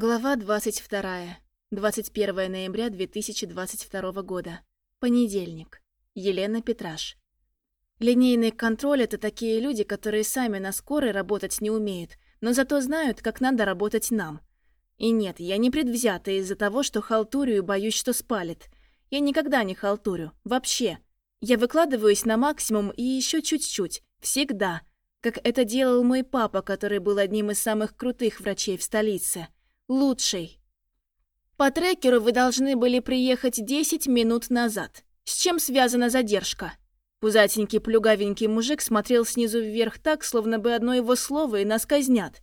Глава 22. 21 ноября 2022 года. Понедельник. Елена Петраш. Линейный контроль – это такие люди, которые сами на скорой работать не умеют, но зато знают, как надо работать нам. И нет, я не предвзята из-за того, что халтурю и боюсь, что спалит. Я никогда не халтурю. Вообще. Я выкладываюсь на максимум и еще чуть-чуть. Всегда. Как это делал мой папа, который был одним из самых крутых врачей в столице – лучший. По трекеру вы должны были приехать 10 минут назад. С чем связана задержка? Пузатенький плюгавенький мужик смотрел снизу вверх так, словно бы одно его слово и нас казнят.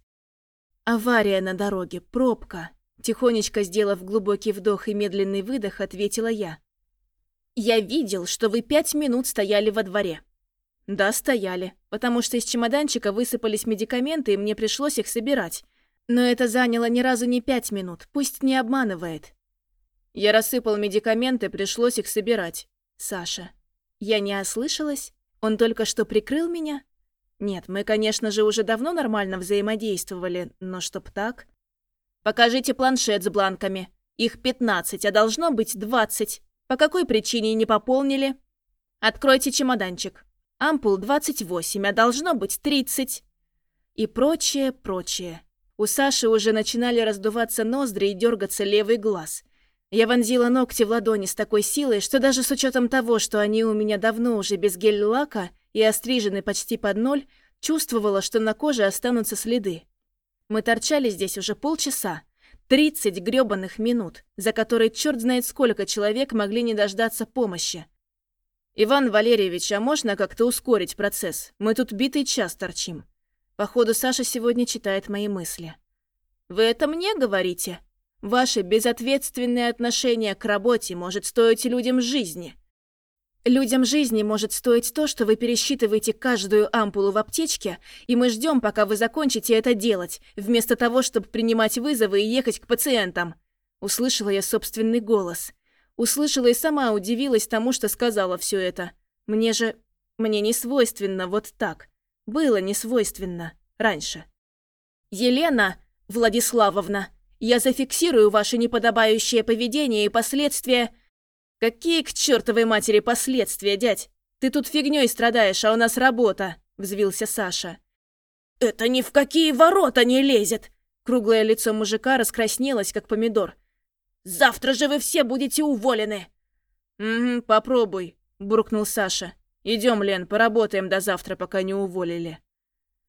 Авария на дороге, пробка. Тихонечко сделав глубокий вдох и медленный выдох, ответила я. «Я видел, что вы пять минут стояли во дворе». «Да, стояли, потому что из чемоданчика высыпались медикаменты, и мне пришлось их собирать. Но это заняло ни разу не пять минут, пусть не обманывает. Я рассыпал медикаменты, пришлось их собирать. Саша. Я не ослышалась? Он только что прикрыл меня? Нет, мы, конечно же, уже давно нормально взаимодействовали, но чтоб так... Покажите планшет с бланками. Их 15, а должно быть 20. По какой причине не пополнили? Откройте чемоданчик. Ампул 28, а должно быть 30. И прочее, прочее. У Саши уже начинали раздуваться ноздри и дергаться левый глаз. Я вонзила ногти в ладони с такой силой, что даже с учетом того, что они у меня давно уже без гель-лака и острижены почти под ноль, чувствовала, что на коже останутся следы. Мы торчали здесь уже полчаса. Тридцать грёбаных минут, за которые черт знает сколько человек могли не дождаться помощи. «Иван Валерьевич, а можно как-то ускорить процесс? Мы тут битый час торчим». Походу, Саша сегодня читает мои мысли. «Вы это мне говорите? Ваше безответственное отношение к работе может стоить людям жизни». Людям жизни может стоить то, что вы пересчитываете каждую ампулу в аптечке, и мы ждем, пока вы закончите это делать, вместо того, чтобы принимать вызовы и ехать к пациентам. Услышала я собственный голос. Услышала и сама удивилась тому, что сказала все это. Мне же... Мне не свойственно вот так. Было несвойственно раньше. «Елена Владиславовна, я зафиксирую ваше неподобающее поведение и последствия...» «Какие к чертовой матери последствия, дядь? Ты тут фигней страдаешь, а у нас работа!» – взвился Саша. «Это ни в какие ворота не лезет!» Круглое лицо мужика раскраснелось, как помидор. «Завтра же вы все будете уволены!» «Угу, попробуй», – буркнул Саша. Идем, Лен, поработаем до завтра, пока не уволили».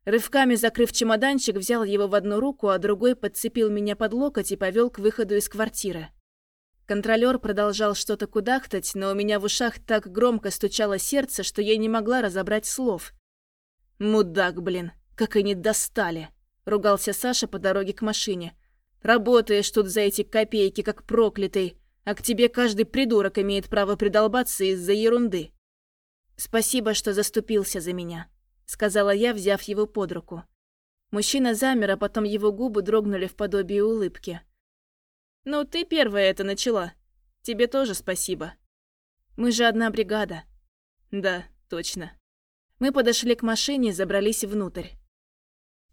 Рывками закрыв чемоданчик, взял его в одну руку, а другой подцепил меня под локоть и повел к выходу из квартиры. Контролер продолжал что-то кудахтать, но у меня в ушах так громко стучало сердце, что я не могла разобрать слов. «Мудак, блин, как они достали!» — ругался Саша по дороге к машине. «Работаешь тут за эти копейки, как проклятый, а к тебе каждый придурок имеет право придолбаться из-за ерунды». «Спасибо, что заступился за меня», — сказала я, взяв его под руку. Мужчина замер, а потом его губы дрогнули в подобии улыбки. «Ну, ты первая это начала. Тебе тоже спасибо. Мы же одна бригада». «Да, точно». Мы подошли к машине и забрались внутрь.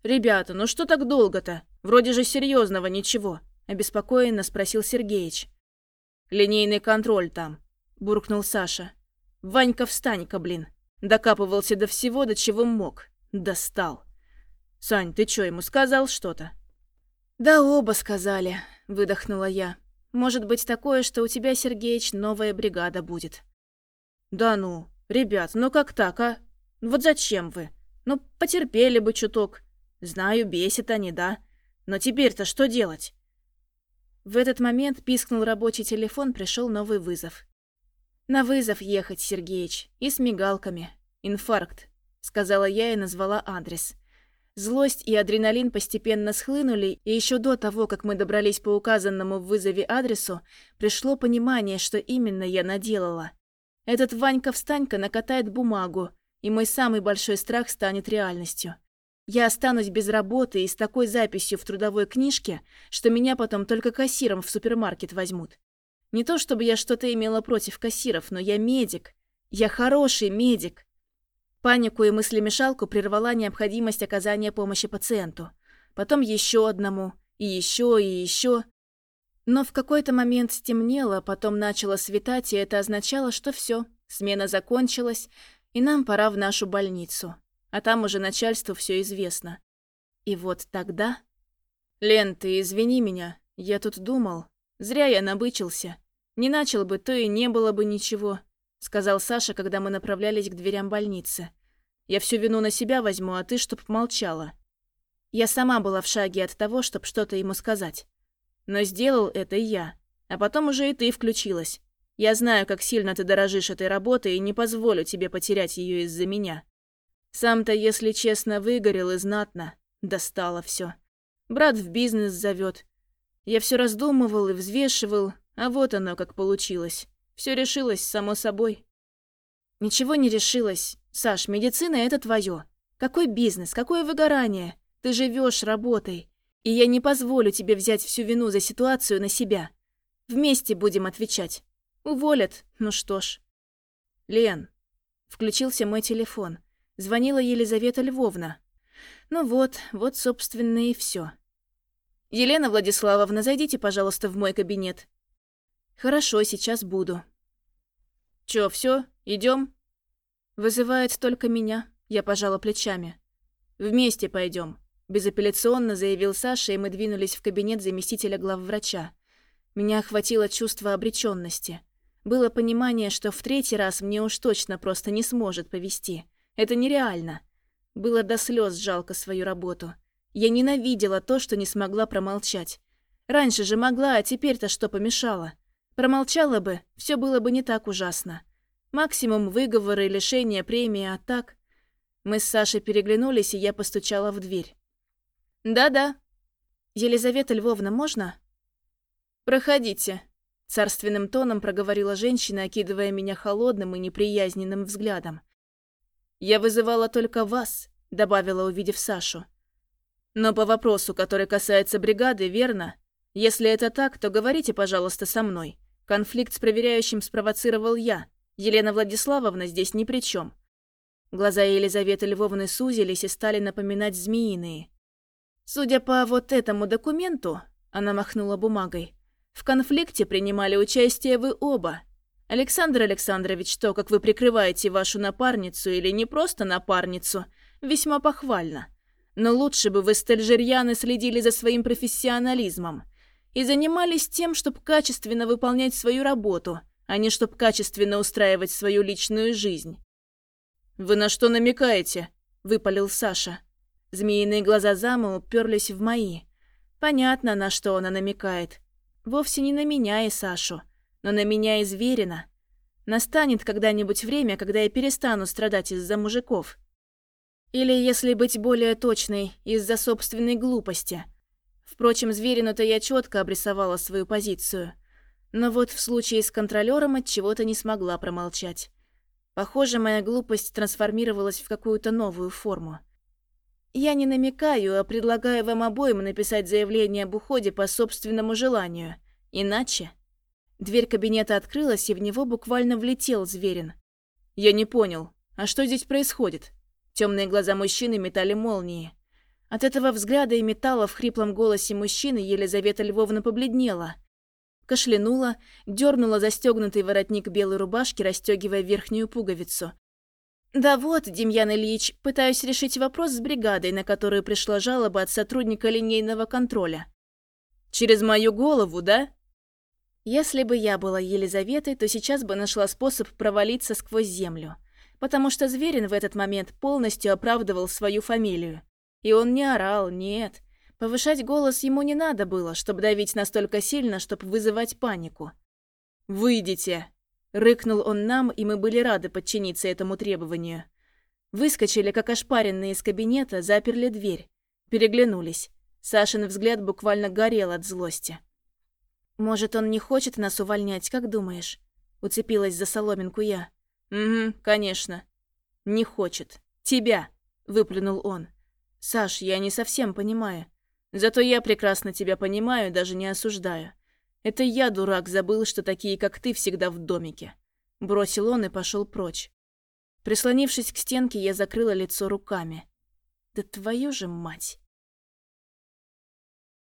«Ребята, ну что так долго-то? Вроде же серьезного ничего», — обеспокоенно спросил Сергеич. «Линейный контроль там», — буркнул Саша. Ванька-встанька, блин. Докапывался до всего, до чего мог. Достал. Сань, ты чё, ему сказал что-то? Да оба сказали, выдохнула я. Может быть такое, что у тебя, Сергеич, новая бригада будет. Да ну, ребят, ну как так, а? Вот зачем вы? Ну, потерпели бы чуток. Знаю, бесит они, да? Но теперь-то что делать? В этот момент пискнул рабочий телефон, пришел новый вызов. «На вызов ехать, Сергеич, и с мигалками. Инфаркт», — сказала я и назвала адрес. Злость и адреналин постепенно схлынули, и еще до того, как мы добрались по указанному в вызове адресу, пришло понимание, что именно я наделала. Этот Ванька-встанька накатает бумагу, и мой самый большой страх станет реальностью. Я останусь без работы и с такой записью в трудовой книжке, что меня потом только кассиром в супермаркет возьмут. Не то чтобы я что-то имела против кассиров, но я медик. Я хороший медик. Панику и мыслемешалку прервала необходимость оказания помощи пациенту. Потом еще одному. И еще, и еще. Но в какой-то момент стемнело, потом начало светать, и это означало, что все, смена закончилась, и нам пора в нашу больницу. А там уже начальству все известно. И вот тогда... «Лен, ты извини меня, я тут думал. Зря я набычился. Не начал бы, то и не было бы ничего», — сказал Саша, когда мы направлялись к дверям больницы. «Я всю вину на себя возьму, а ты чтоб молчала». Я сама была в шаге от того, чтобы что-то ему сказать. Но сделал это я. А потом уже и ты включилась. Я знаю, как сильно ты дорожишь этой работой и не позволю тебе потерять ее из-за меня. Сам-то, если честно, выгорел и знатно. Достало все. Брат в бизнес зовет. Я все раздумывал и взвешивал, а вот оно как получилось. Все решилось само собой. Ничего не решилось. Саш, медицина это твое. Какой бизнес, какое выгорание? Ты живешь работой. И я не позволю тебе взять всю вину за ситуацию на себя. Вместе будем отвечать. Уволят, ну что ж. Лен. Включился мой телефон. Звонила Елизавета Львовна. Ну вот, вот, собственно, и все. Елена Владиславовна, зайдите, пожалуйста, в мой кабинет. Хорошо, сейчас буду. Чё, все, идем? Вызывает только меня. Я пожала плечами. Вместе пойдем. Безапелляционно заявил Саша, и мы двинулись в кабинет заместителя главврача. Меня охватило чувство обреченности. Было понимание, что в третий раз мне уж точно просто не сможет повести. Это нереально. Было до слез жалко свою работу. Я ненавидела то, что не смогла промолчать. Раньше же могла, а теперь-то что помешало? Промолчала бы, все было бы не так ужасно. Максимум выговоры, лишения премии, а так... Мы с Сашей переглянулись, и я постучала в дверь. «Да-да». «Елизавета Львовна, можно?» «Проходите», — царственным тоном проговорила женщина, окидывая меня холодным и неприязненным взглядом. «Я вызывала только вас», — добавила, увидев Сашу. «Но по вопросу, который касается бригады, верно? Если это так, то говорите, пожалуйста, со мной. Конфликт с проверяющим спровоцировал я. Елена Владиславовна здесь ни при чем. Глаза Елизаветы Львовны сузились и стали напоминать змеиные. Судя по вот этому документу, она махнула бумагой, в конфликте принимали участие вы оба. Александр Александрович, то, как вы прикрываете вашу напарницу или не просто напарницу, весьма похвально. Но лучше бы вы столь следили за своим профессионализмом и занимались тем, чтобы качественно выполнять свою работу, а не чтобы качественно устраивать свою личную жизнь. «Вы на что намекаете?» – выпалил Саша. Змеиные глаза замы уперлись в мои. Понятно, на что она намекает. Вовсе не на меня и Сашу, но на меня и Зверина. Настанет когда-нибудь время, когда я перестану страдать из-за мужиков. Или, если быть более точной, из-за собственной глупости. Впрочем, Зверину-то я четко обрисовала свою позицию. Но вот в случае с контролером от чего-то не смогла промолчать. Похоже, моя глупость трансформировалась в какую-то новую форму. Я не намекаю, а предлагаю вам обоим написать заявление об уходе по собственному желанию. Иначе... Дверь кабинета открылась, и в него буквально влетел Зверин. Я не понял, а что здесь происходит? Темные глаза мужчины метали молнии. От этого взгляда и металла в хриплом голосе мужчины Елизавета Львовна побледнела. Кашлянула, дернула застегнутый воротник белой рубашки, расстегивая верхнюю пуговицу. «Да вот, Демьян Ильич, пытаюсь решить вопрос с бригадой, на которую пришла жалоба от сотрудника линейного контроля». «Через мою голову, да?» Если бы я была Елизаветой, то сейчас бы нашла способ провалиться сквозь землю. Потому что Зверин в этот момент полностью оправдывал свою фамилию. И он не орал, нет. Повышать голос ему не надо было, чтобы давить настолько сильно, чтобы вызывать панику. «Выйдите!» Рыкнул он нам, и мы были рады подчиниться этому требованию. Выскочили, как ошпаренные из кабинета, заперли дверь. Переглянулись. Сашин взгляд буквально горел от злости. «Может, он не хочет нас увольнять, как думаешь?» Уцепилась за соломинку я. «Угу, конечно. Не хочет. Тебя!» — выплюнул он. «Саш, я не совсем понимаю. Зато я прекрасно тебя понимаю, даже не осуждаю. Это я, дурак, забыл, что такие, как ты, всегда в домике. Бросил он и пошел прочь. Прислонившись к стенке, я закрыла лицо руками. Да твою же мать!